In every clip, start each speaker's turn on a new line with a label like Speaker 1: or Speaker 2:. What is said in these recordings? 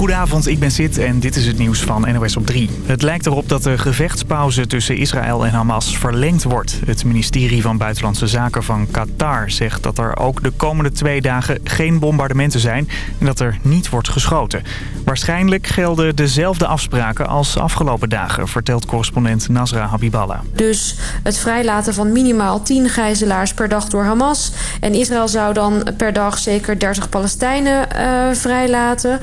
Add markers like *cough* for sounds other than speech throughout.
Speaker 1: Goedenavond, ik ben Sid en dit is het nieuws van NOS op 3. Het lijkt erop dat de gevechtspauze tussen Israël en Hamas verlengd wordt. Het ministerie van Buitenlandse Zaken van Qatar zegt dat er ook de komende twee dagen geen bombardementen zijn en dat er niet wordt geschoten. Waarschijnlijk gelden dezelfde afspraken als afgelopen dagen, vertelt correspondent Nasra Habiballah.
Speaker 2: Dus het vrijlaten van minimaal 10 gijzelaars per dag door Hamas. En Israël zou dan per dag zeker 30 Palestijnen uh, vrijlaten.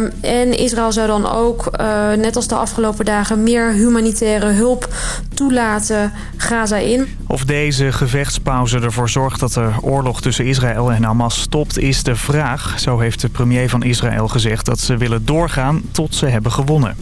Speaker 2: Um, en Israël zou dan ook, uh, net als de afgelopen dagen, meer humanitaire hulp toelaten Gaza in.
Speaker 1: Of deze gevechtspauze ervoor zorgt dat de oorlog tussen Israël en Hamas stopt, is de vraag. Zo heeft de premier van Israël gezegd dat ze willen doorgaan tot ze hebben gewonnen.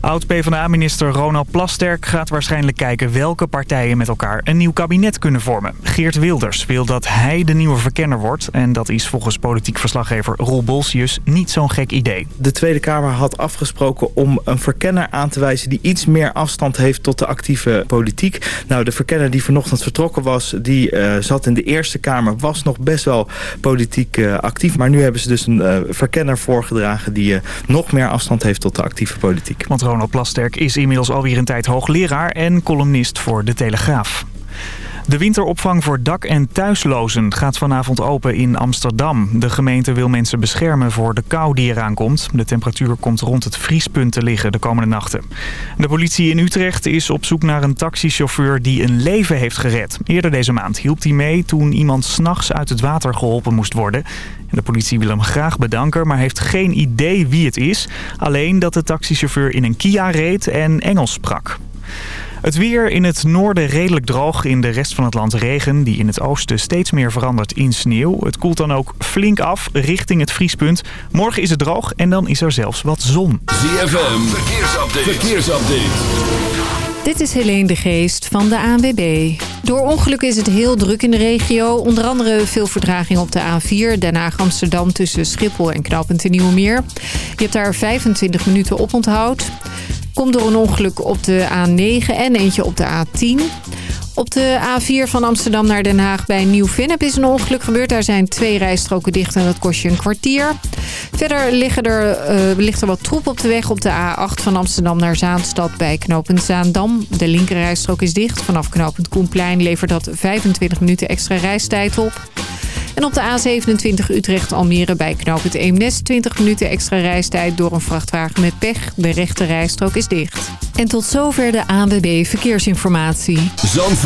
Speaker 1: Oud-PVDA-minister Ronald Plasterk gaat waarschijnlijk kijken welke partijen met elkaar een nieuw kabinet kunnen vormen. Geert Wilders wil dat hij de nieuwe verkenner wordt en dat is volgens politiek verslaggever Roel Bolsius niet zo'n gek idee.
Speaker 3: De Tweede Kamer had afgesproken om een verkenner aan te wijzen die iets meer afstand heeft tot de actieve politiek. Nou, de verkenner die vanochtend vertrokken was, die uh, zat in de Eerste Kamer, was nog best wel politiek uh, actief. Maar nu hebben ze dus een uh, verkenner voorgedragen die nog meer afstand heeft tot de actieve politiek.
Speaker 1: Want Ronald Plasterk is inmiddels alweer een tijd hoogleraar en columnist voor De Telegraaf. De winteropvang voor dak- en thuislozen gaat vanavond open in Amsterdam. De gemeente wil mensen beschermen voor de kou die eraan komt. De temperatuur komt rond het vriespunt te liggen de komende nachten. De politie in Utrecht is op zoek naar een taxichauffeur die een leven heeft gered. Eerder deze maand hielp hij mee toen iemand s'nachts uit het water geholpen moest worden. De politie wil hem graag bedanken, maar heeft geen idee wie het is. Alleen dat de taxichauffeur in een Kia reed en Engels sprak. Het weer in het noorden redelijk droog. In de rest van het land regen, die in het oosten steeds meer verandert in sneeuw. Het koelt dan ook flink af richting het vriespunt. Morgen is het droog en dan is er zelfs wat zon.
Speaker 4: ZFM, verkeersupdate. verkeersupdate.
Speaker 5: Dit is Helene de Geest van de ANWB. Door ongeluk is het heel druk in de regio. Onder andere veel vertraging op de A4. Den Haag-Amsterdam tussen Schiphol en Knooppunt de Nieuwe Meer. Je hebt daar 25 minuten op onthoud. Komt door een ongeluk op de A9 en eentje op de A10. Op de A4 van Amsterdam naar Den Haag bij Nieuw-Vennep is een ongeluk gebeurd. Daar zijn twee rijstroken dicht en dat kost je een kwartier. Verder liggen er, uh, ligt er wat troep op de weg op de A8 van Amsterdam naar Zaanstad bij knooppunt Zaandam. De linkerrijstrook is dicht. Vanaf knooppunt Koenplein levert dat 25 minuten extra reistijd op. En op de A27 Utrecht-Almere bij knooppunt Eemnes 20 minuten extra reistijd door een vrachtwagen met pech. De rechte rijstrook is dicht. En tot zover de ANWB Verkeersinformatie.
Speaker 4: Zandvoort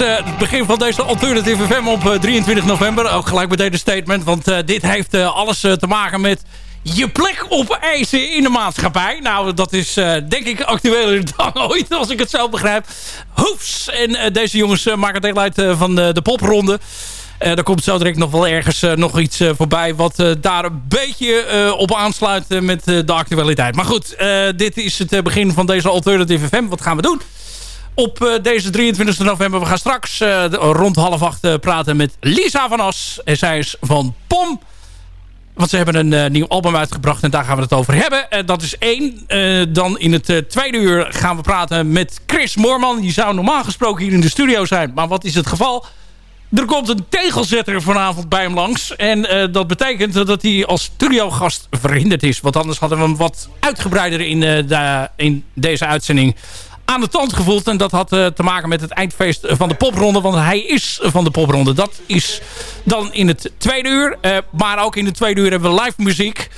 Speaker 6: Uh, het begin van deze Alternative FM op 23 november. Ook gelijk meteen een statement, want uh, dit heeft alles te maken met je plek opeisen in de maatschappij. Nou, dat is denk ik actueler *laughs* dan ooit, als ik het zo begrijp. Hoefs! En deze jongens maken deel uit van de popronde. Uh, er komt zo direct nog wel ergens nog iets voorbij... wat daar een beetje op aansluit met de actualiteit. Maar goed, dit is het begin van deze Alternative FM. Wat gaan we doen? Op deze 23 november. We gaan straks rond half acht praten met Lisa van As. En zij is van POM. Want ze hebben een nieuw album uitgebracht en daar gaan we het over hebben. dat is één. dan in het tweede uur gaan we praten met Chris Moorman. Die zou normaal gesproken hier in de studio zijn. Maar wat is het geval? Er komt een tegelzetter vanavond bij hem langs. En uh, dat betekent dat hij als studiogast verhinderd is. Want anders hadden we hem wat uitgebreider in, uh, in deze uitzending aan de tand gevoeld. En dat had uh, te maken met het eindfeest van de popronde. Want hij is van de popronde. Dat is dan in het tweede uur. maar ook in het tweede uur hebben we live muziek.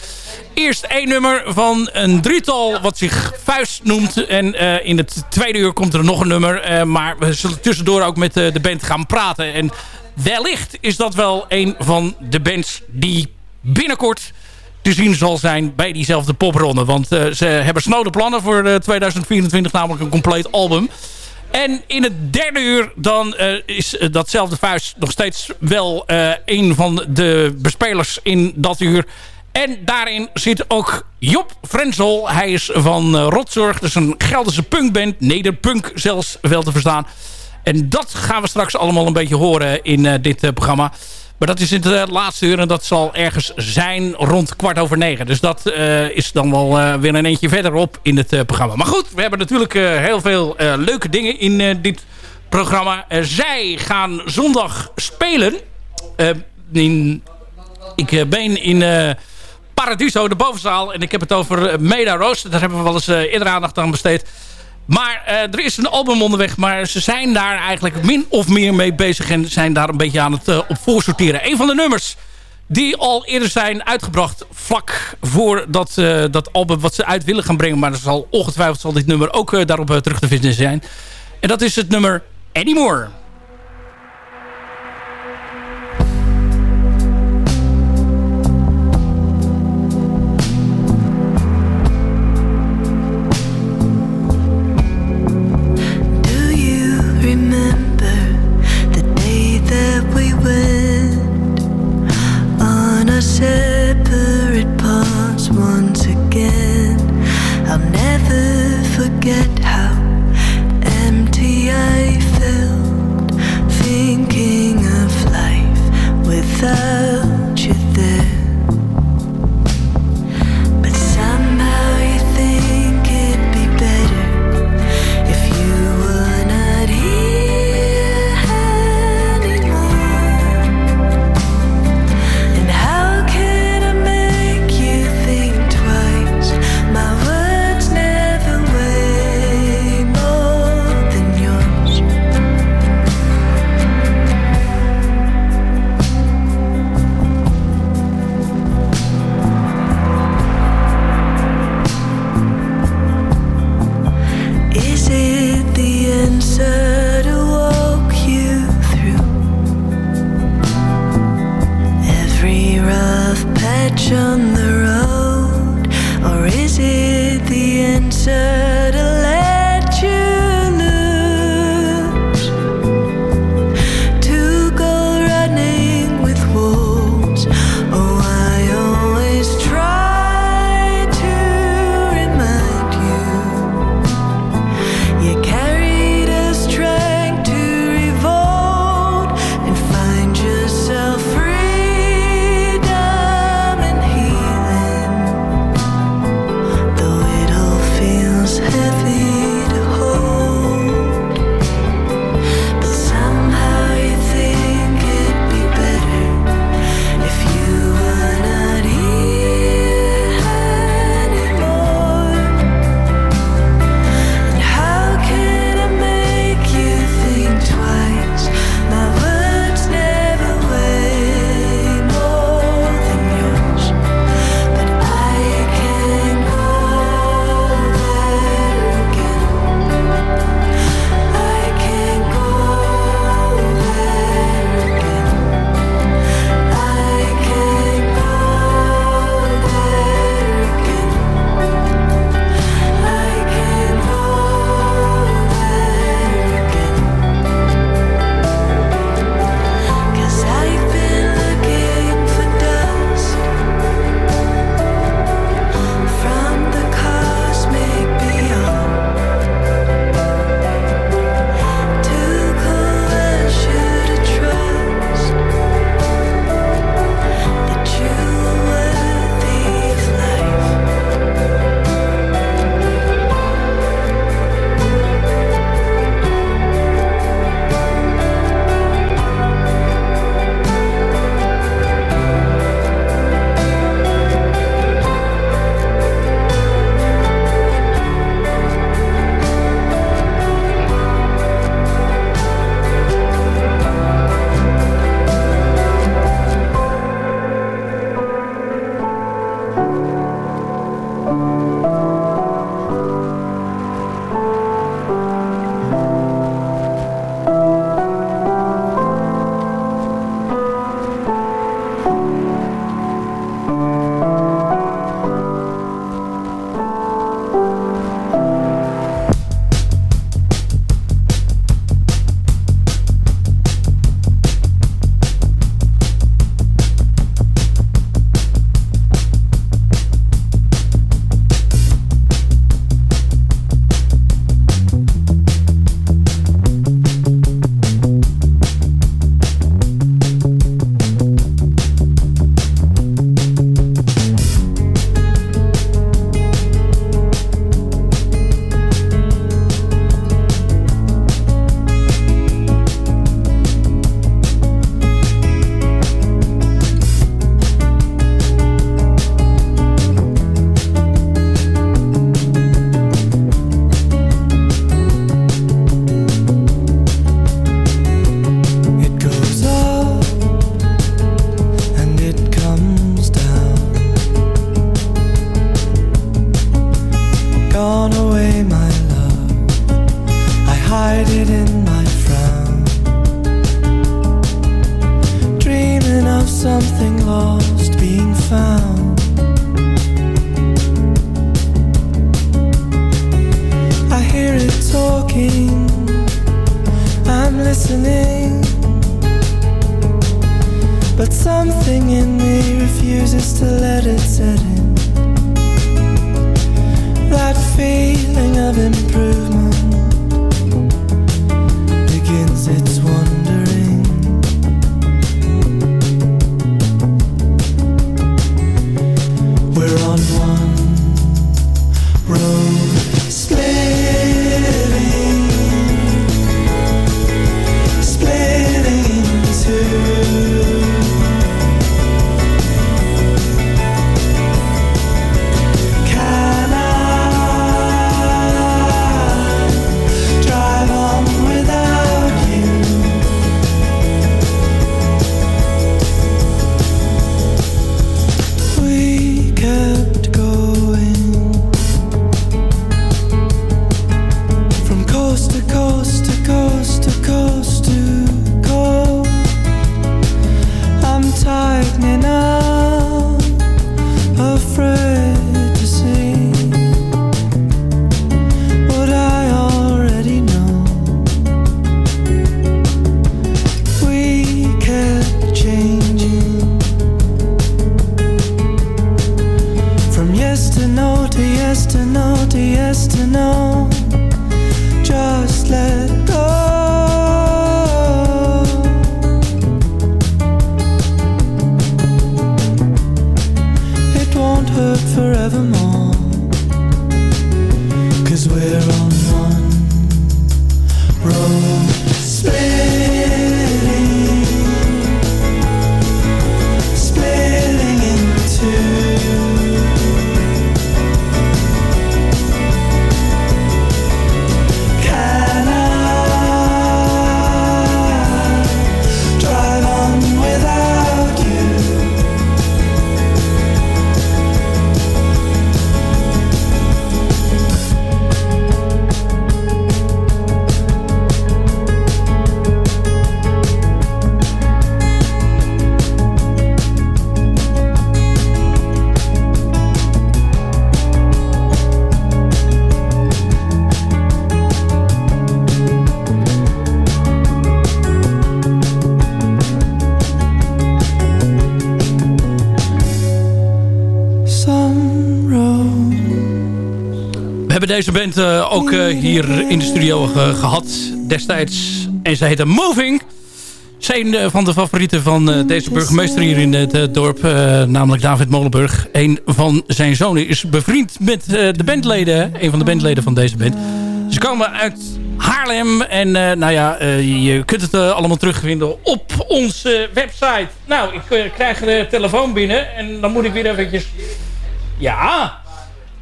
Speaker 6: Eerst één nummer van een drietal wat zich Vuist noemt. En uh, in het tweede uur komt er nog een nummer. Maar we zullen tussendoor ook met de band gaan praten. En wellicht is dat wel een van de bands die binnenkort te zien zal zijn bij diezelfde popronde. Want ze hebben snode plannen voor 2024, namelijk een compleet album. En in het derde uur dan is datzelfde vuist nog steeds wel een van de bespelers in dat uur. En daarin zit ook Job Frenzel. Hij is van Rotzorg. Dus een Gelderse punkband. Nederpunk zelfs wel te verstaan. En dat gaan we straks allemaal een beetje horen in dit programma. Maar dat is in het laatste uur en dat zal ergens zijn rond kwart over negen. Dus dat is dan wel weer een eentje verderop in het programma. Maar goed, we hebben natuurlijk heel veel leuke dingen in dit programma. zij gaan zondag spelen. in, ik ben in Paradiso, de bovenzaal. En ik heb het over eh, Meda Rose. Daar hebben we wel eens eerder aandacht aan besteed. Maar uh, er is een album onderweg. Maar ze zijn daar eigenlijk min of meer mee bezig. En zijn daar een beetje aan het uh, op voorsorteren. Een van de nummers die al eerder zijn uitgebracht. Vlak voor dat, uh, dat album wat ze uit willen gaan brengen. Maar zal ongetwijfeld zal dit nummer ook daarop terug te vinden zijn. En dat is het nummer Anymore.
Speaker 7: Feeling of improvement
Speaker 6: hebben deze band eh, ook eh, hier in de studio ge- gehad destijds. En ze heette Moving. Zijn eh, van de favorieten van eh, deze burgemeester hier in het eh, dorp. eh, namelijk David Molenburg. Een van zijn zonen is bevriend met eh, de bandleden. Een van de bandleden van deze band. Ze komen uit Haarlem. En eh, nou ja, eh, je kunt het eh, allemaal terugvinden op onze website. Nou, ik eh, krijg de telefoon binnen. En dan moet ik weer eventjes... Ja,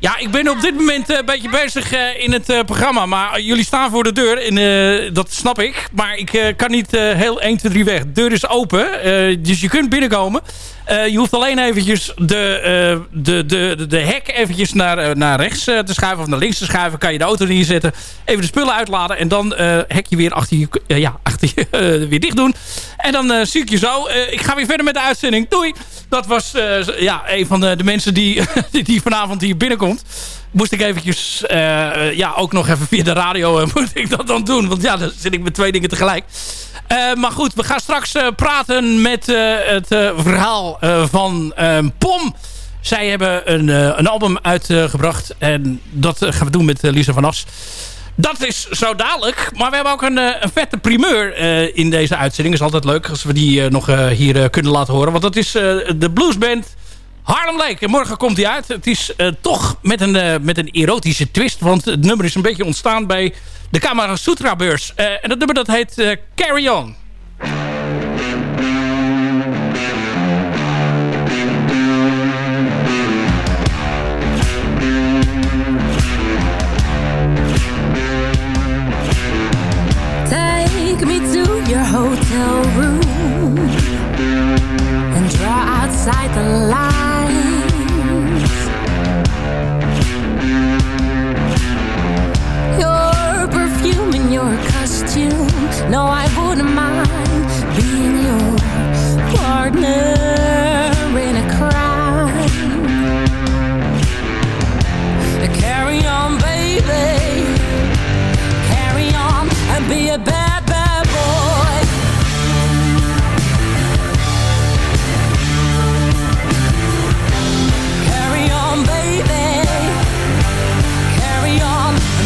Speaker 6: ja, ik ben op dit moment eh, een beetje bezig eh, in het eh, programma. Maar jullie staan voor de deur. En, dat snap ik. Maar ik kan niet heel 1, 2, 3 weg. De deur is open. dus je kunt binnenkomen. Eh, je hoeft alleen eventjes de, eh, de, de, de, de hek eventjes naar, eh, naar rechts te schuiven. Of naar links te schuiven. Kan je de auto neerzetten. Even de spullen uitladen. En dan eh hek je weer achter je, ja, achter je *laughs* weer dicht doen. En dan zie ik je zo. Ik ga weer verder met de uitzending. Doei! Dat was ja, een van de, mensen *laughs* die, die vanavond hier binnenkomt. Moest ik eventjes, ja, ook nog even via de radio *laughs* moet ik dat dan doen. Want ja, dan zit ik met twee dingen tegelijk. Eh, maar goed, we gaan straks eh, praten met eh, het verhaal van eh, POM. Zij hebben een, een album uitgebracht. en dat gaan we doen met Lisa van As. Dat is zo dadelijk. Maar we hebben ook een, een vette primeur in deze uitzending. is altijd leuk als we die nog hier kunnen laten horen. Want dat is de bluesband Harlem Lake. En morgen komt hij uit. Het is eh, toch met een, eh, met een erotische twist. Want het nummer is een beetje ontstaan bij de Kamara Sutra beurs. Eh, en dat nummer dat heet Carry On.
Speaker 8: Take me to your hotel room and draw outside the. No, I wouldn't mind being your partner in a crime. Carry on, baby. Carry on and be a bad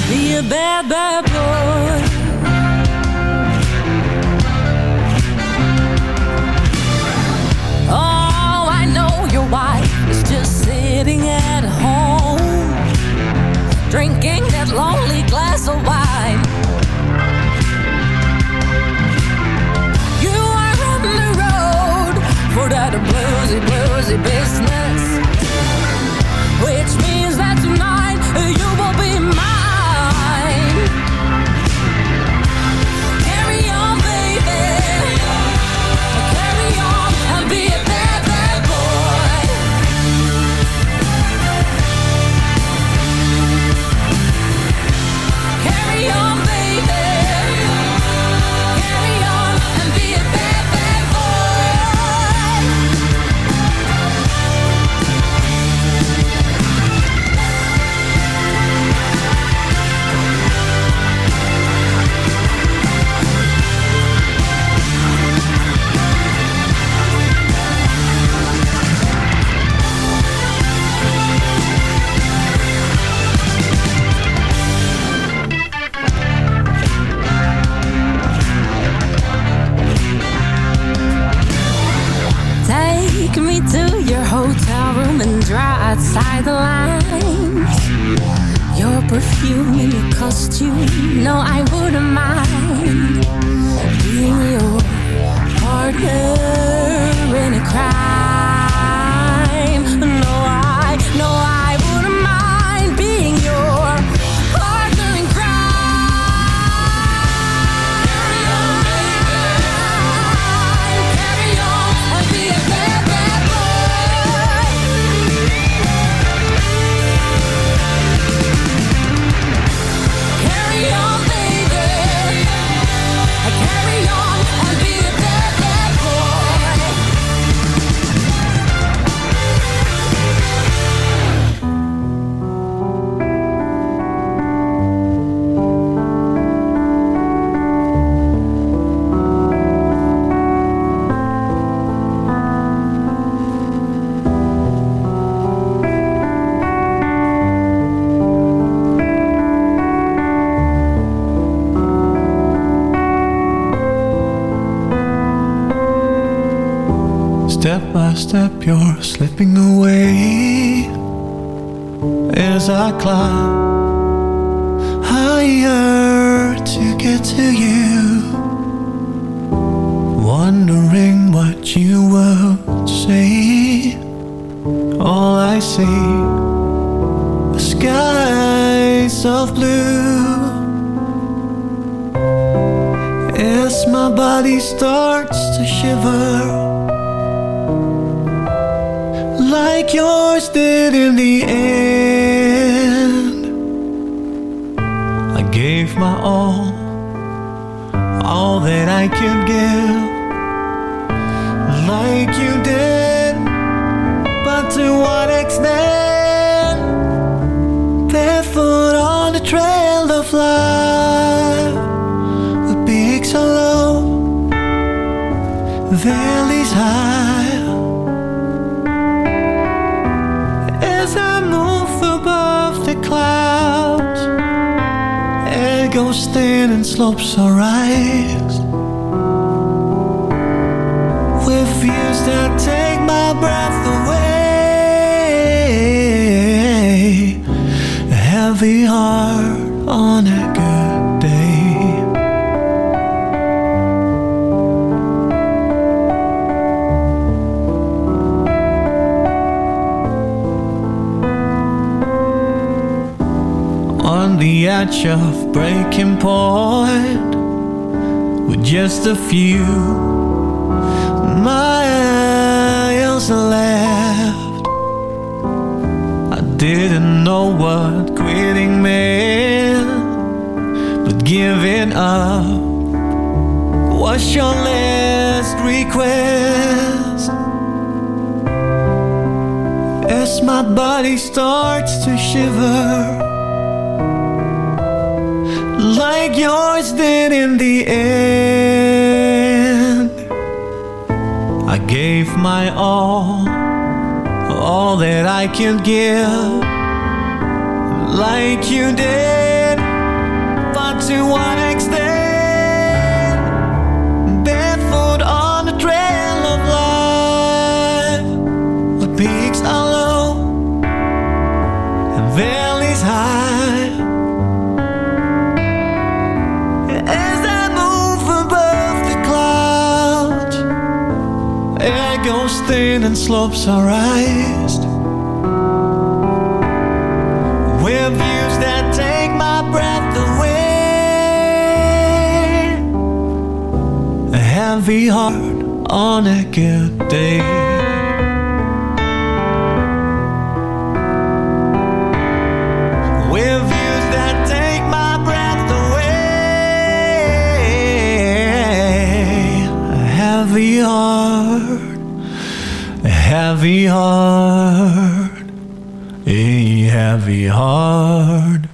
Speaker 8: be a bad, bad, bad.
Speaker 9: Step by step, you're slipping away as I climb higher to get to you. Wondering what you would say. All I see are skies of blue. As my body starts to shiver yours did in the end. I gave my all, all that I could give, and slopes are rise. With views that take my breath away. A heavy heart edge of breaking point with just a few miles left. I didn't know what quitting meant, but giving up was your last request. As my body starts to shiver like yours did in the end. I gave my all, all that I could give, like you did. But to what thin and slopes are raised. With views that take my breath away. A heavy heart on a good day. Heavy heart, a heavy heart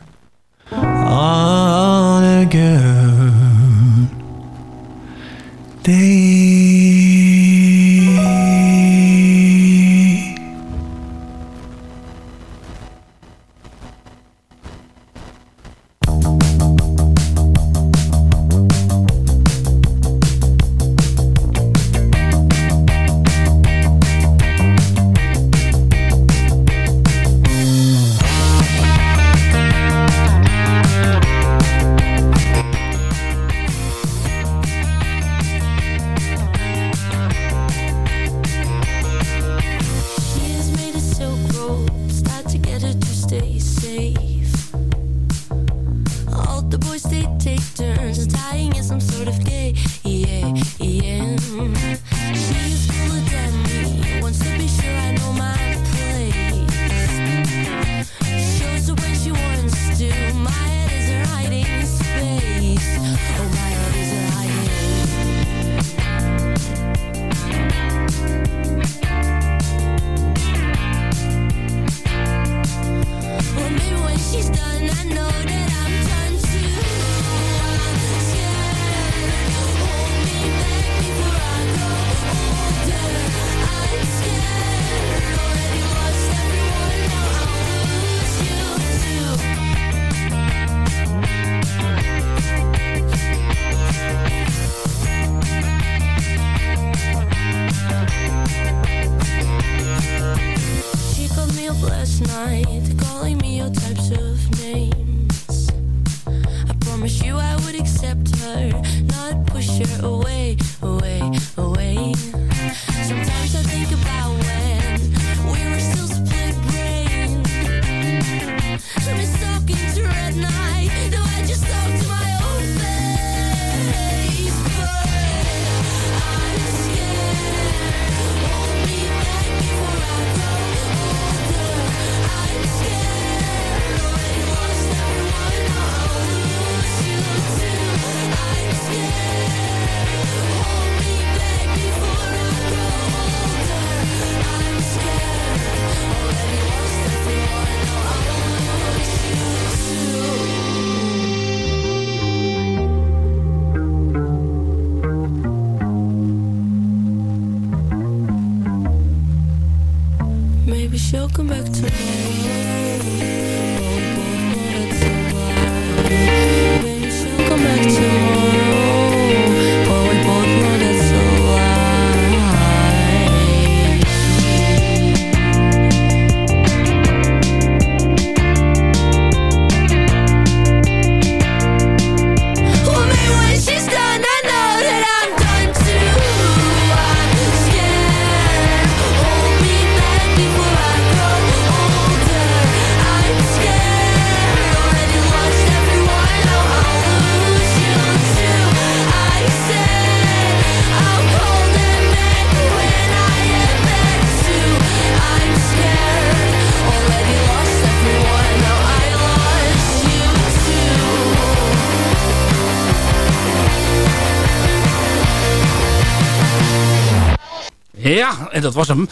Speaker 6: Ja, en dat was hem.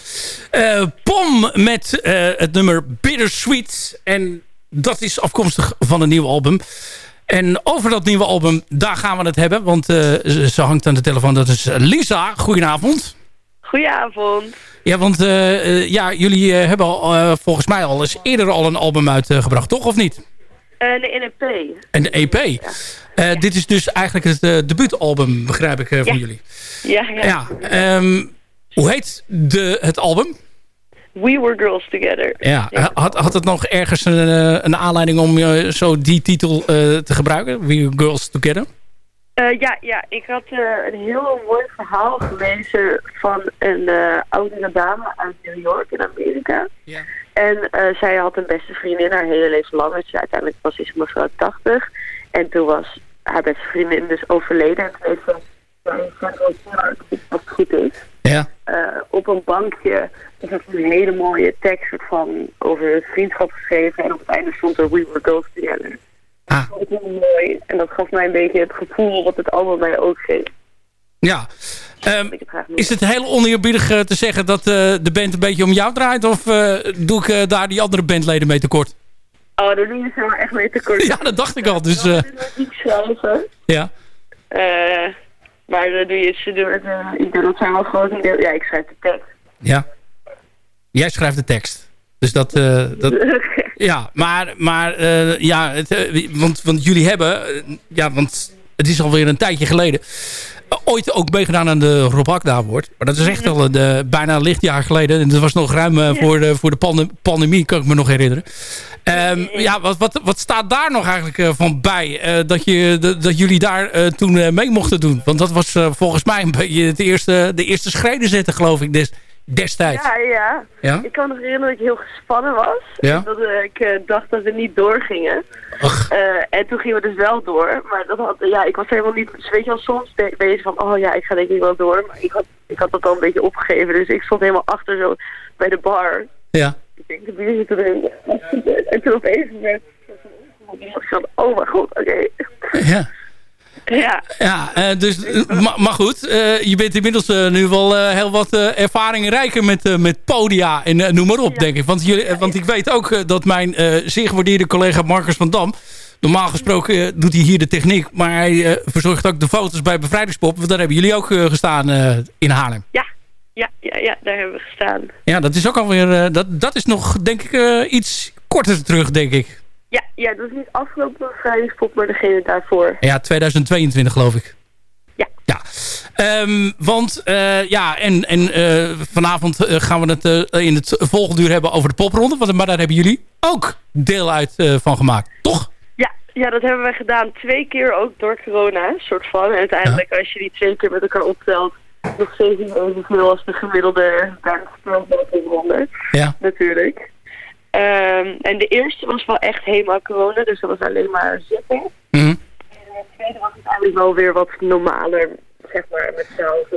Speaker 6: Eh, Pom met eh, het nummer Bittersweet. En dat is afkomstig van een nieuw album. En over dat nieuwe album, daar gaan we het hebben. Want eh, ze, ze hangt aan de telefoon. Dat is Lisa. Goedenavond.
Speaker 10: Goedenavond.
Speaker 6: Ja, want ja, jullie hebben al, volgens mij al eens eerder al een album uitgebracht, toch? Of niet?
Speaker 10: Eh de NEP.
Speaker 6: En de EP. Dit is dus eigenlijk het debuutalbum, begrijp ik, van
Speaker 10: Ja.
Speaker 6: jullie.
Speaker 10: Ja, ja.
Speaker 6: Ja, ehm, hoe heet de, het album?
Speaker 10: We Were Girls Together.
Speaker 6: Ja, had, had het nog ergens een, eh, een aanleiding om eh, zo die titel eh, te gebruiken? We Girls Together?
Speaker 10: Ja, ja, ik had een heel mooi verhaal gelezen van een oudere dame uit New York in Amerika.
Speaker 6: Ja.
Speaker 10: En zij had een beste vriendin haar hele leven lang. Dus uiteindelijk was ze mevrouw 80. En toen was haar beste vriendin dus overleden. En toen heeft ze als het goed is,
Speaker 6: Ja.
Speaker 10: eh, op een bankje heeft een hele mooie tekst van over vriendschap geschreven. En op het einde stond er We Were Girls Together.
Speaker 6: Ah.
Speaker 10: Dat vond ik heel mooi. En dat gaf mij een beetje het gevoel wat het album mij ook geeft.
Speaker 6: Ja. Ehm,
Speaker 10: Dat
Speaker 6: is het heel oneerbiedig eh, te zeggen dat eh, de band een beetje om jou draait? Of doe ik daar die andere bandleden mee tekort?
Speaker 10: Oh, daar doe je ze maar echt mee tekort. *laughs*
Speaker 6: Ja, dat dacht ik al. Dus eh,
Speaker 10: niet schrijven.
Speaker 6: ja.
Speaker 10: Eh, maar dan doe je ze eh, ik doe dat zijn wel groot deel. Ja, ik schrijf de tekst.
Speaker 6: ja. Jij schrijft de tekst. Dus dat... eh, dat *laughs* ja, maar, maar eh, ja, het, eh, want, want jullie hebben... eh, ja, want het is alweer een tijdje geleden... eh, ooit ook meegedaan aan de Rob wordt. Maar dat is echt al een, eh, bijna een lichtjaar geleden. En dat was nog ruim eh, voor de, voor de pande- pandemie, kan ik me nog herinneren. Ehm, ja, wat, wat, wat staat daar nog eigenlijk van bij? Dat, je, dat, dat jullie daar toen mee mochten doen? Want dat was volgens mij een beetje het eerste, de eerste schreden zetten, geloof ik, des, destijds.
Speaker 10: Ja, ja.
Speaker 6: Ja?
Speaker 10: Ik kan me herinneren dat ik heel gespannen was.
Speaker 6: Ja?
Speaker 10: Dat eh, ik eh, dacht dat we niet doorgingen. Eh, en toen gingen we dus wel door. Maar dat had, ja, ik was helemaal niet... Dus weet je wel, soms ben je van... Oh ja, ik ga denk ik wel door. Maar ik had, ik had dat al een beetje opgegeven. Dus ik stond helemaal achter zo bij de bar.
Speaker 6: Ja.
Speaker 10: Ik denk, de bier zit erin. En toen opeens werd... Ik van, oh mijn god, oké.
Speaker 6: Ja.
Speaker 10: Ja.
Speaker 6: Ja, eh, dus, eh, maar, maar goed, eh, je bent inmiddels nu wel heel wat ervaring rijker met, met podia en noem maar op, denk ik. Want, jullie, want ik weet ook dat mijn zeer gewaardeerde collega Marcus van Dam, normaal gesproken doet hij hier de techniek, maar hij verzorgt ook de foto's bij Bevrijdingspop. Want daar hebben jullie ook gestaan in Haarlem.
Speaker 10: Ja, ja, ja, ja, daar hebben we gestaan.
Speaker 6: Ja, dat is ook alweer, dat, dat is nog denk ik iets korter terug, denk ik.
Speaker 10: Ja, ja, dat is niet afgelopen vrijdagspop, maar degene daarvoor.
Speaker 6: Ja, 2022 geloof ik.
Speaker 10: Ja.
Speaker 6: Ja, Ehm, want eh, ja, en, en eh, vanavond eh, gaan we het in het volgende uur hebben over de popronde. Want, maar daar hebben jullie ook deel uit van gemaakt, toch?
Speaker 10: Ja, ja, dat hebben wij gedaan twee keer ook door corona, soort van. En uiteindelijk, als je die twee keer met elkaar optelt, nog steeds niet evenveel als de gemiddelde ronde.
Speaker 6: Ja.
Speaker 10: Natuurlijk. Um, en de eerste was wel echt helemaal corona, dus dat was alleen maar zitten.
Speaker 6: Mm -hmm.
Speaker 10: En de tweede was het eigenlijk wel weer wat normaler, zeg maar, met zelf.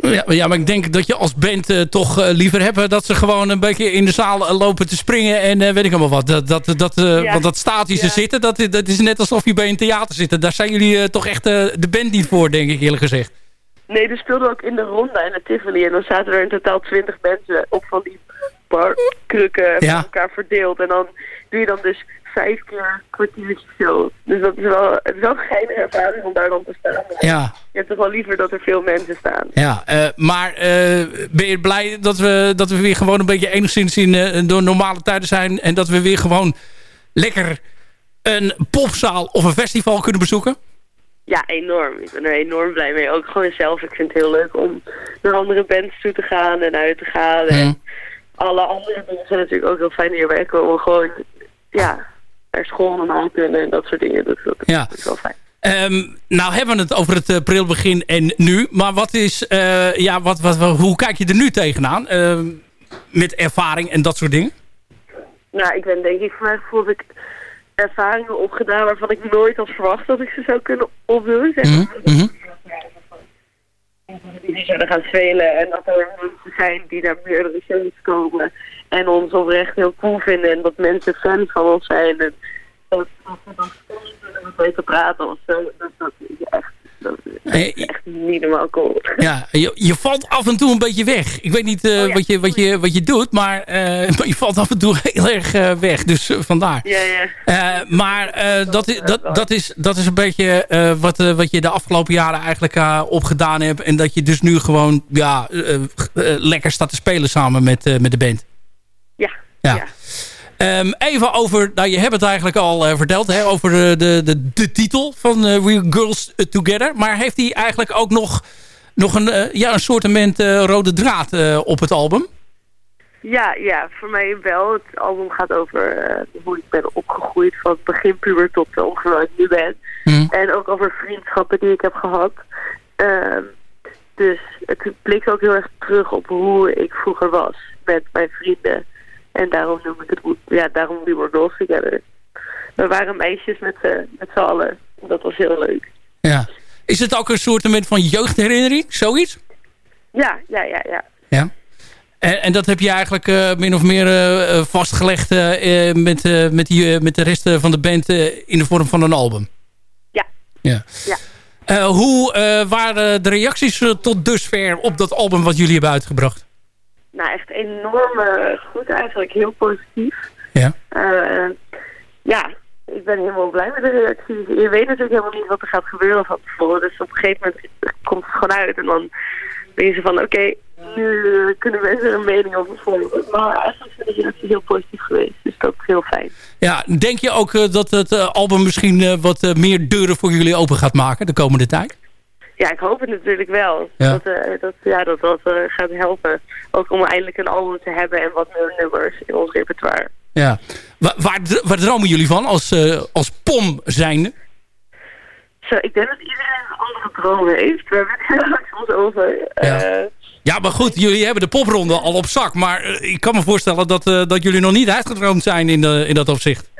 Speaker 6: Ja, ja, maar ik denk dat je als band uh, toch uh, liever hebt dat ze gewoon een beetje in de zaal uh, lopen te springen en weet ik allemaal wat. Dat, dat, dat, ja. Want dat statische ja. zitten, dat, dat is net alsof je bij een theater zit. Daar zijn jullie toch echt de band niet voor, denk ik eerlijk gezegd.
Speaker 10: Nee, dus speelden ook in de ronde en de Tivoli. En dan zaten er in totaal twintig mensen op van die barkrukken
Speaker 6: ja.
Speaker 10: elkaar verdeeld. En dan doe je dan dus vijf keer een kwartiertje zo. Dus dat is wel, het is wel ervaring om daar dan te staan.
Speaker 6: Ja.
Speaker 10: Je hebt toch wel liever dat er veel mensen staan.
Speaker 6: Ja, uh, maar uh, ben je blij dat we, dat we weer gewoon een beetje enigszins in uh, door normale tijden zijn... en dat we weer gewoon lekker een popzaal of een festival kunnen bezoeken?
Speaker 10: Ja, enorm. Ik ben er enorm blij mee. Ook gewoon zelf. Ik vind het heel leuk om naar andere bands toe te gaan en uit te gaan. En
Speaker 6: Mm.
Speaker 10: Alle andere dingen zijn natuurlijk ook heel fijn hier werken. Om gewoon, ja, naar school normaal kunnen en dat soort dingen. Dat, dat,
Speaker 6: Ja.
Speaker 10: dat is wel fijn.
Speaker 6: Um, nou hebben we het over het uh, prilbegin en nu. Maar wat is, uh, ja, wat, wat, hoe kijk je er nu tegenaan? Uh, met ervaring en dat soort dingen?
Speaker 10: Nou, ik ben denk ik voor mijn gevoel dat ik ervaringen opgedaan waarvan ik nooit had verwacht dat ik ze zou kunnen opdoen. Zeg
Speaker 6: mm -hmm.
Speaker 10: Die zouden gaan spelen en dat er mensen zijn die naar meerdere shows komen en ons oprecht heel cool vinden en dat mensen fan van ons zijn en dat, we dan met mee te praten of zo. Dat, dat is echt, dat is echt niet normaal cool.
Speaker 6: Ja, je, je valt af en toe een beetje weg. Ik weet niet uh, oh, ja. wat, je, wat, je, wat je doet, maar, uh, *laughs* maar je valt af en toe heel erg uh, weg. Dus vandaar.
Speaker 10: Ja, ja.
Speaker 6: maar dat, is, dat, dat, is, dat is een beetje wat, wat je de afgelopen jaren eigenlijk opgedaan hebt. En dat je dus nu gewoon ja, lekker staat te spelen samen met, met de band.
Speaker 10: Ja,
Speaker 6: ja. Um, even over, nou je hebt het eigenlijk al uh, verteld, hè, over de, de, de, de titel van uh, We Girls Together. Maar heeft hij eigenlijk ook nog, nog een, uh, ja, een soortement rode draad op het album?
Speaker 10: Ja, ja, voor mij wel. Het album gaat over hoe ik ben opgegroeid van het begin puber tot ongeveer waar ik nu ben.
Speaker 6: Mm.
Speaker 10: En ook over vriendschappen die ik heb gehad. Um, dus het blikt ook heel erg terug op hoe ik vroeger was met mijn vrienden. En daarom noem ik het, ja, daarom We Were Girls Together. We waren meisjes met, uh, met z'n allen. Dat was heel leuk.
Speaker 6: Ja. Is het ook een soort van jeugdherinnering, zoiets?
Speaker 10: Ja, ja, ja, ja.
Speaker 6: Ja. En, en dat heb je eigenlijk uh, min of meer uh, vastgelegd met, met, die, met de rest van de band in de vorm van een album?
Speaker 10: Ja.
Speaker 6: Ja.
Speaker 10: ja.
Speaker 6: hoe waren de reacties tot dusver op dat album wat jullie hebben uitgebracht?
Speaker 10: Nou, echt enorm goed eigenlijk. Heel positief.
Speaker 6: Ja.
Speaker 10: Uh, ja, ik ben helemaal blij met de reacties. Je weet natuurlijk helemaal niet wat er gaat gebeuren van tevoren. Dus op een gegeven moment komt het gewoon uit. En dan ben je zo van, oké, okay, nu kunnen mensen er een mening over vormen. Maar eigenlijk zijn de reacties heel positief geweest. Dus dat is heel fijn.
Speaker 6: Ja, denk je ook uh, dat het album misschien wat meer deuren voor jullie open gaat maken de komende tijd?
Speaker 10: Ja, ik hoop het natuurlijk wel.
Speaker 6: Ja.
Speaker 10: Dat, uh, dat, ja, dat dat uh, gaat helpen. Ook om eindelijk een album te hebben en wat meer nummers in ons repertoire.
Speaker 6: Ja. Waar, waar, waar dromen jullie van als, uh, als POM zijnde?
Speaker 10: Zo, ik denk dat iedereen een andere droom heeft. We hebben het heel soms over.
Speaker 6: Ja. ja, maar goed, jullie hebben de popronde al op zak. Maar ik kan me voorstellen dat, dat jullie nog niet uitgedroomd zijn in, de, in dat opzicht.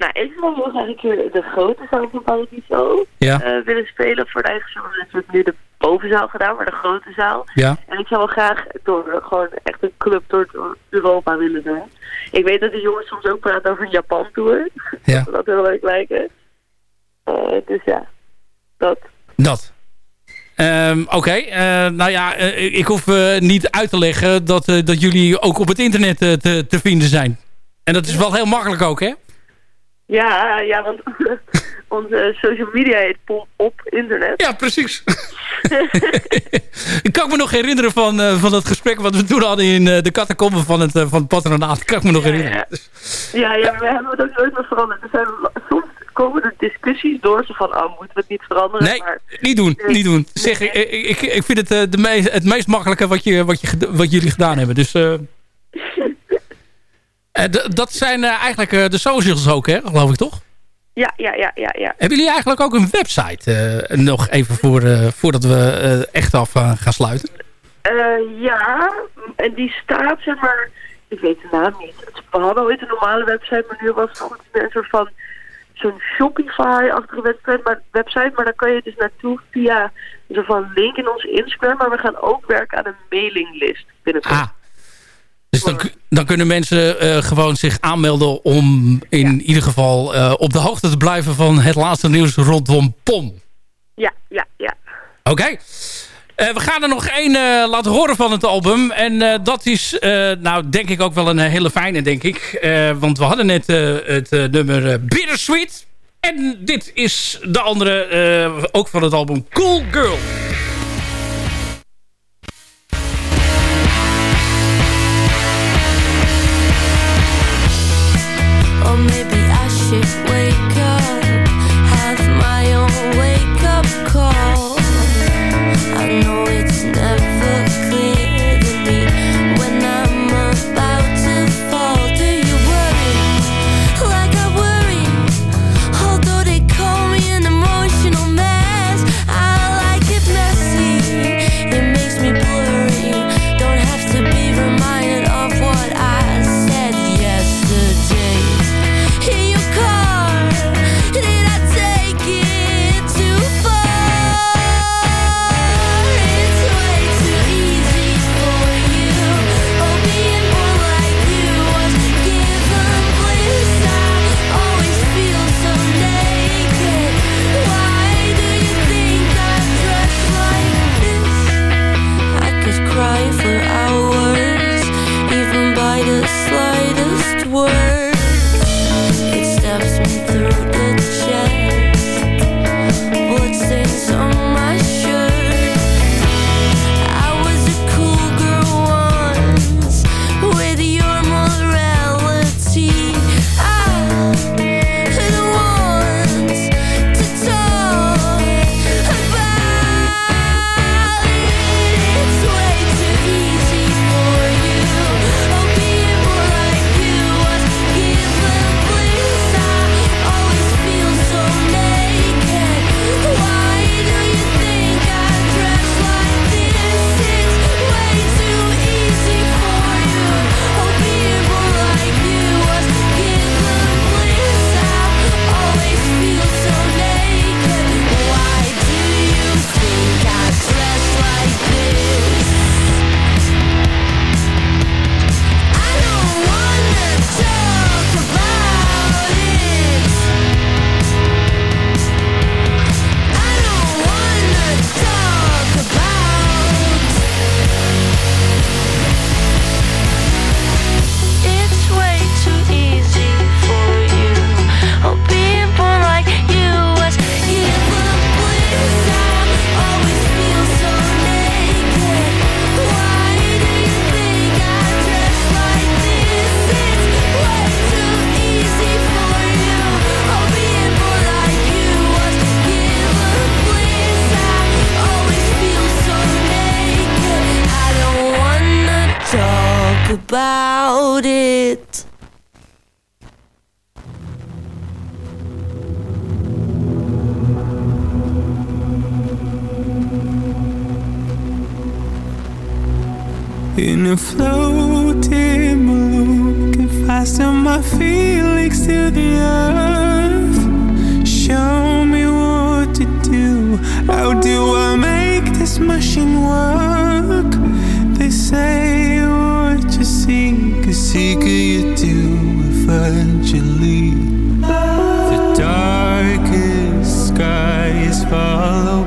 Speaker 10: Nou, ik zou heel graag een keer de grote zaal van Paradiso
Speaker 6: ja.
Speaker 10: uh, willen spelen. Voor de eigen show hebben we nu de bovenzaal gedaan, maar de grote zaal.
Speaker 6: Ja.
Speaker 10: En ik zou wel graag door gewoon echt een club door, Europa willen doen. Ik weet dat de jongens soms ook praten over een Japan tour.
Speaker 6: Ja. *laughs*
Speaker 10: dat heel leuk lijken. Uh, dus ja, dat.
Speaker 6: Dat. Um, Oké, okay. uh, nou ja, uh, ik hoef uh, niet uit te leggen dat, dat jullie ook op het internet te, te vinden zijn. En dat is wel heel makkelijk ook, hè?
Speaker 10: Ja, ja, want *laughs* onze social media heet Pom op internet.
Speaker 6: Ja, precies. *laughs* ik kan me nog herinneren van, uh, van dat gesprek wat we toen hadden in uh, de catacomben van het, uh, van het patronaat. kan ik me nog
Speaker 10: ja,
Speaker 6: herinneren.
Speaker 10: Ja. ja, ja, we hebben het ook nooit meer veranderd. Er zijn, soms komen er discussies door ze van, oh, moeten we het niet veranderen?
Speaker 6: Nee,
Speaker 10: maar,
Speaker 6: niet doen, niet doen. Zeg, nee. ik, ik, ik vind het de meest, het meest makkelijke wat, je, wat, je, wat jullie gedaan hebben. Dus...
Speaker 11: Eh, dat zijn eh, eigenlijk eh, de socials ook, hè? geloof ik toch?
Speaker 10: Ja, ja, ja, ja, ja.
Speaker 11: Hebben jullie eigenlijk ook een website? nog even voor, voordat we echt af gaan sluiten.
Speaker 10: Ja, en die staat, zeg maar, ik weet de naam niet. Het- We hadden ooit een normale website, maar nu was het nog een soort van zo'n Shopify-achtige website, maar, website, maar daar kan je dus naartoe via een soort van link in onze Instagram, maar we gaan ook werken aan een mailinglist binnenkort.
Speaker 11: Ah. Dus dan, ku- dan kunnen mensen eh, gewoon zich aanmelden om in ieder geval eh, op de hoogte te blijven van het laatste nieuws rondom POM.
Speaker 10: Ja, ja, ja.
Speaker 11: Oké. Eh, we gaan er nog één laten horen van het album. En dat is, nou, denk ik ook wel een hele fijne, denk ik. Want we hadden net het nummer Bittersweet. En dit is de andere, ook van het album Cool Girl.
Speaker 12: It. In a
Speaker 13: floating balloon, fasten my feelings to the earth. Show me what to do. How do I make this machine work? They say a seeker you do eventually. The darkest sky is followed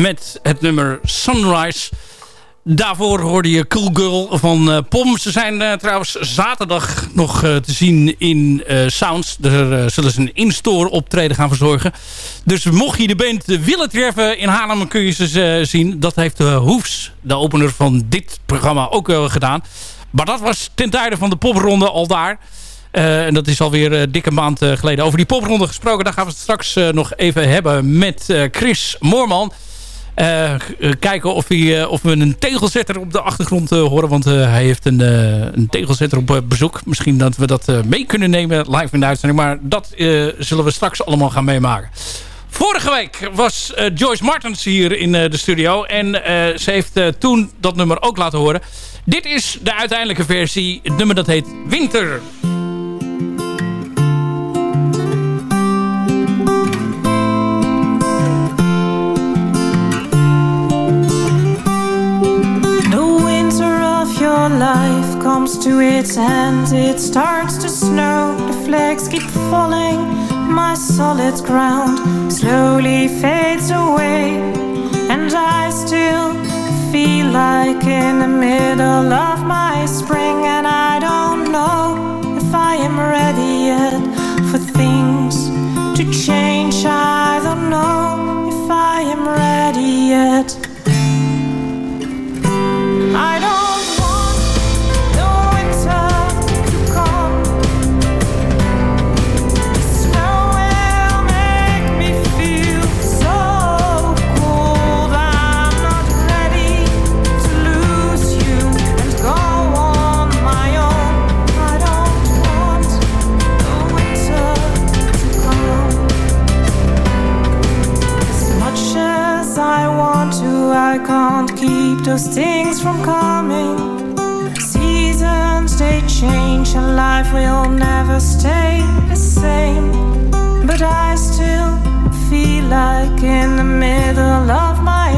Speaker 6: met het nummer Sunrise. Daarvoor hoorde je Cool Girl van eh, Pom. Ze zijn eh, trouwens zaterdag nog eh, te zien in Sounds. Daar zullen ze een in-store optreden gaan verzorgen. Dus mocht je de band willen treffen in Haarlem... kun je ze zien. Dat heeft Hoefs, de opener van dit programma, ook gedaan. Maar dat was ten tijde van de popronde al daar. En dat is alweer dikke maand geleden. Over die popronde gesproken, daar gaan we het straks nog even hebben met Chris Moorman. Eh, eh, kijken of, hij, eh, of we een tegelzetter op de achtergrond horen. Want hij heeft een, een tegelzetter op bezoek. Misschien dat we dat mee kunnen nemen live in de uitzending. Maar dat zullen we straks allemaal gaan meemaken. Vorige week was Joyce Martens hier in de studio. En ze heeft toen dat nummer ook laten horen. Dit is de uiteindelijke versie. Het nummer dat heet Winter.
Speaker 14: Comes to its end. It starts to snow, the flakes keep falling. My solid ground slowly fades away, and I still feel like in the middle of my spring. And I don't know if I am ready yet for things to change. I don't know if I am ready yet. I can't keep those things from coming. Seasons they change, and life will never stay the same. But I still feel like in the middle of my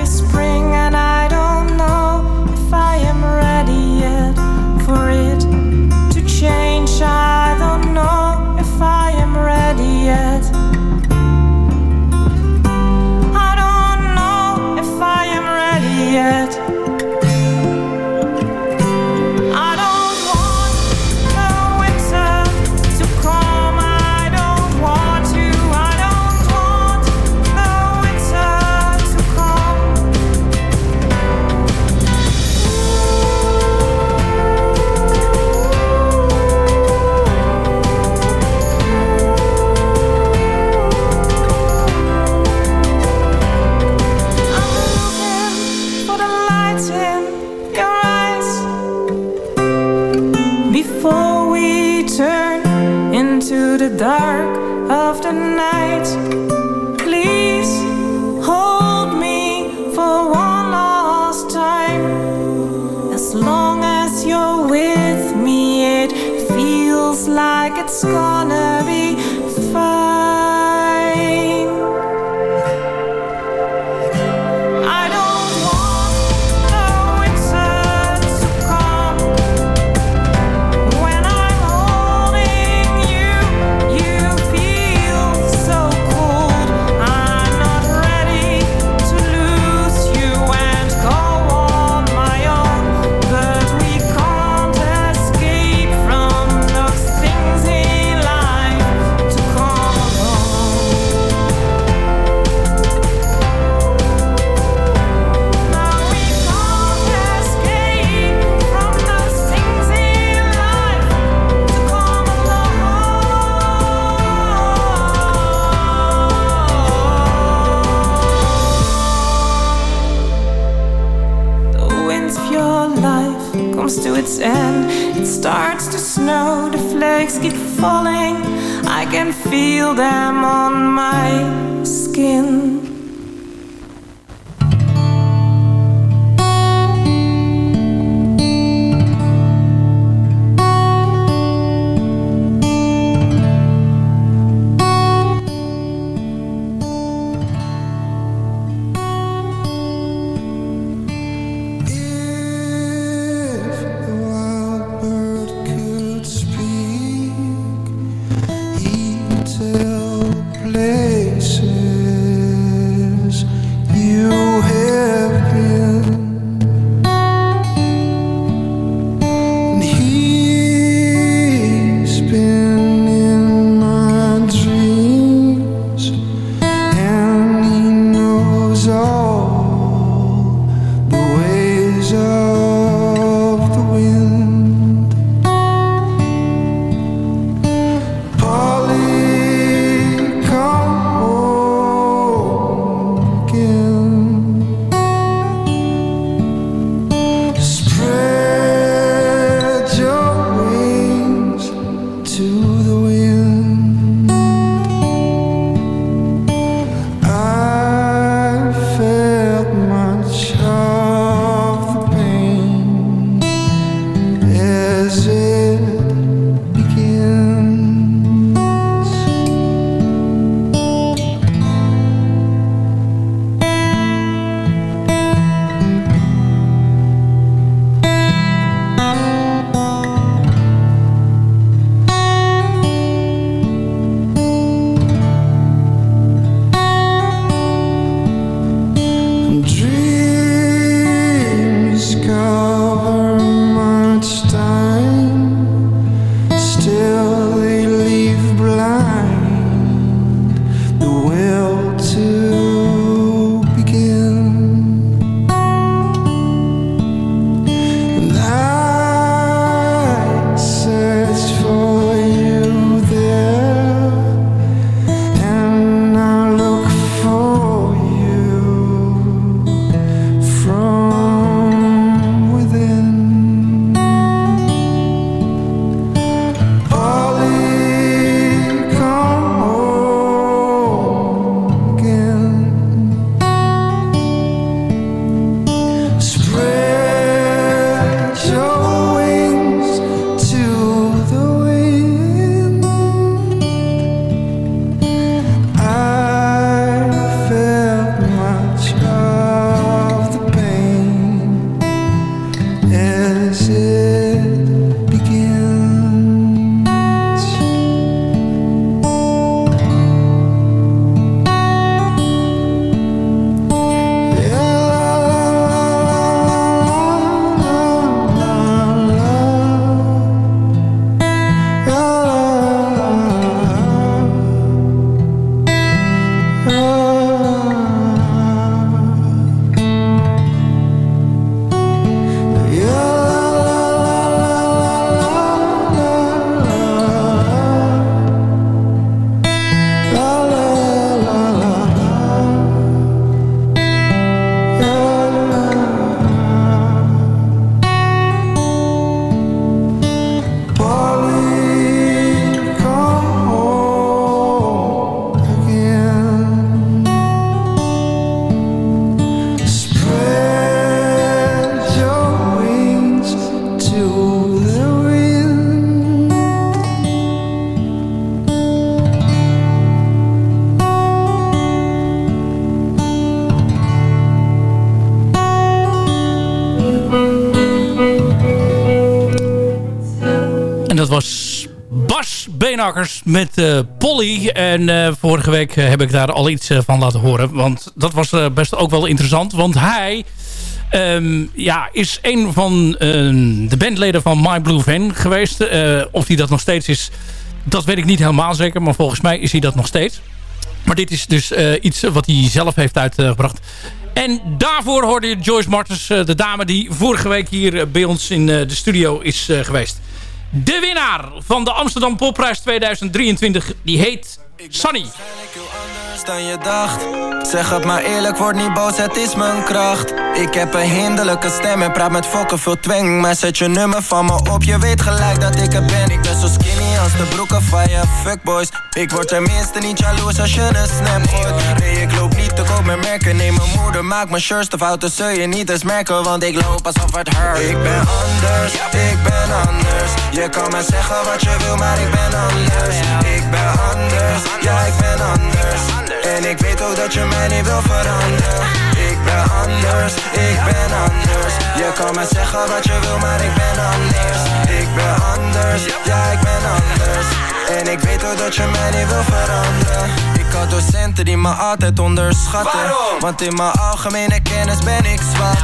Speaker 14: and it
Speaker 15: starts to snow. The flakes keep falling, I can feel them on my skin.
Speaker 6: Met eh, Polly. En eh, vorige week eh, heb ik daar al iets van laten horen. Want dat was best ook wel interessant. Want hij ehm, ja, is een van de bandleden van My Blue Van geweest. of hij dat nog steeds is, dat weet ik niet helemaal zeker. Maar volgens mij is hij dat nog steeds. Maar dit is dus iets wat hij zelf heeft uitgebracht. En daarvoor hoorde je Joyce Martens, de dame die vorige week hier bij ons in de studio is geweest. De winnaar van de Amsterdam Popprijs 2023, die heet Sunny.
Speaker 16: dan je dacht. Zeg het maar eerlijk, word niet boos, het is mijn kracht. Ik heb een hinderlijke stem en praat met fokken veel twang Maar zet je nummer van me op, je weet gelijk dat ik er ben. Ik ben zo skinny als de broeken van je fuckboys. Ik word tenminste niet jaloers als je een snap Nee, ik loop te koop met merken. Nee, mijn moeder maakt mijn shirts te fouten Zul je niet eens merken, want ik loop alsof het hurt Ik ben anders, ik ben anders. Je kan me zeggen wat je wil, maar ik ben anders. Ik ben anders, ja. ik ben anders. En ik weet ook dat je mij niet wil veranderen. Ik ben anders, ik ben anders. Je kan me zeggen wat je wil, maar ik ben anders. Ik ben anders, ja. ik ben anders En ik weet ook dat je mij niet wil veranderen. Ik had docenten die me altijd onderschatten. Want in mijn algemene kennis ben ik zwak.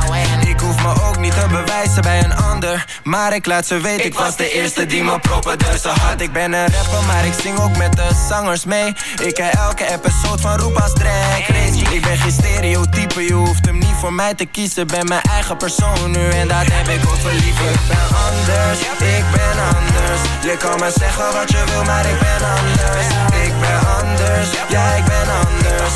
Speaker 16: Ik hoef me ook niet te bewijzen bij een ander. Maar ik laat ze weten, ik was de eerste die me proppen Dus ze had Ik ben een rapper, maar ik zing ook met de zangers mee. Ik ken elke episode van Roep als Drag Race Ik ben geen stereotype, je hoeft hem niet voor mij te kiezen. Ben mijn eigen persoon nu en dat heb ik ook verliefd Ik ben anders, ik ben anders. Je kan me zeggen wat je wil, maar ik ben anders. Ik ben anders, ja ik ben anders.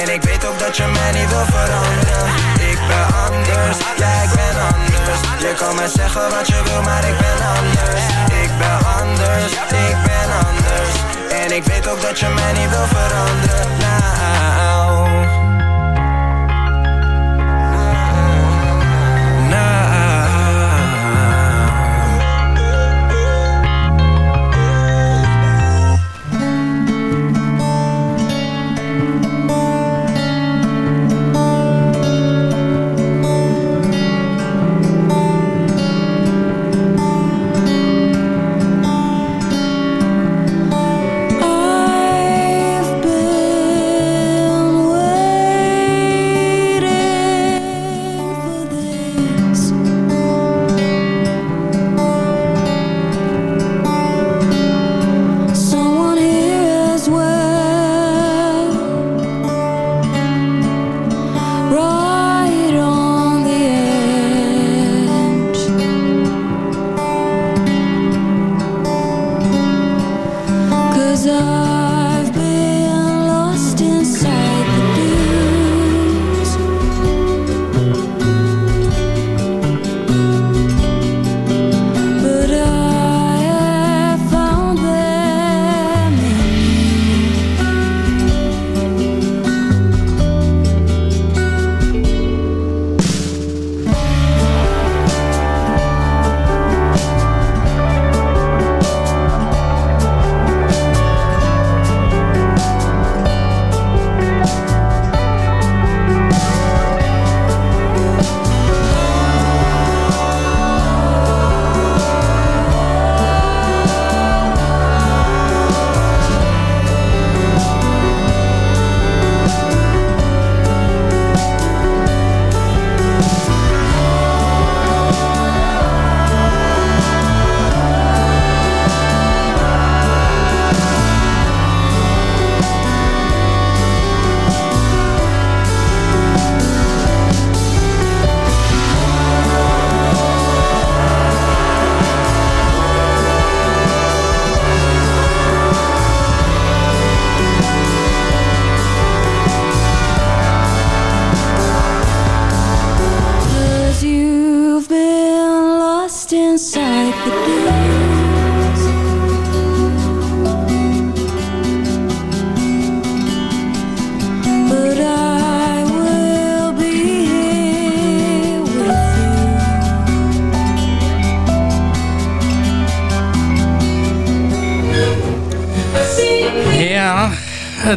Speaker 16: En ik weet ook dat je mij niet wil veranderen. Ik ben anders, ja ik ben anders. Je kan me zeggen wat je wil, maar ik ben anders. Ik ben anders, ik ben anders. En ik weet ook dat je mij niet wil veranderen. Nou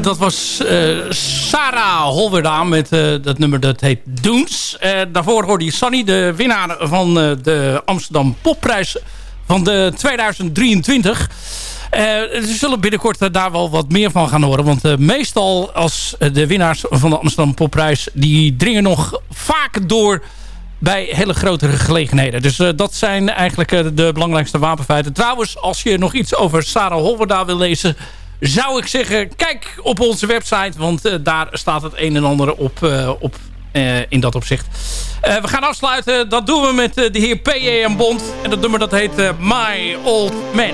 Speaker 6: dat was eh, Sarah Holwerda met eh, dat nummer dat heet Doens. Eh, daarvoor hoorde je Sunny, de winnaar van eh, de Amsterdam Popprijs van de 2023. Uh, we zullen binnenkort daar wel wat meer van gaan horen. Want meestal als de winnaars van de Amsterdam Popprijs... die dringen nog vaak door bij hele grotere gelegenheden. Dus dat zijn eigenlijk de belangrijkste wapenfeiten. Trouwens, als je nog iets over Sarah Holverda wil lezen zou ik zeggen, kijk op onze website. Want uh, daar staat het een en ander op, uh, op uh, in dat opzicht. we gaan afsluiten. Dat doen we met de heer P.A.M. Bond. En dat nummer dat heet My Old Man.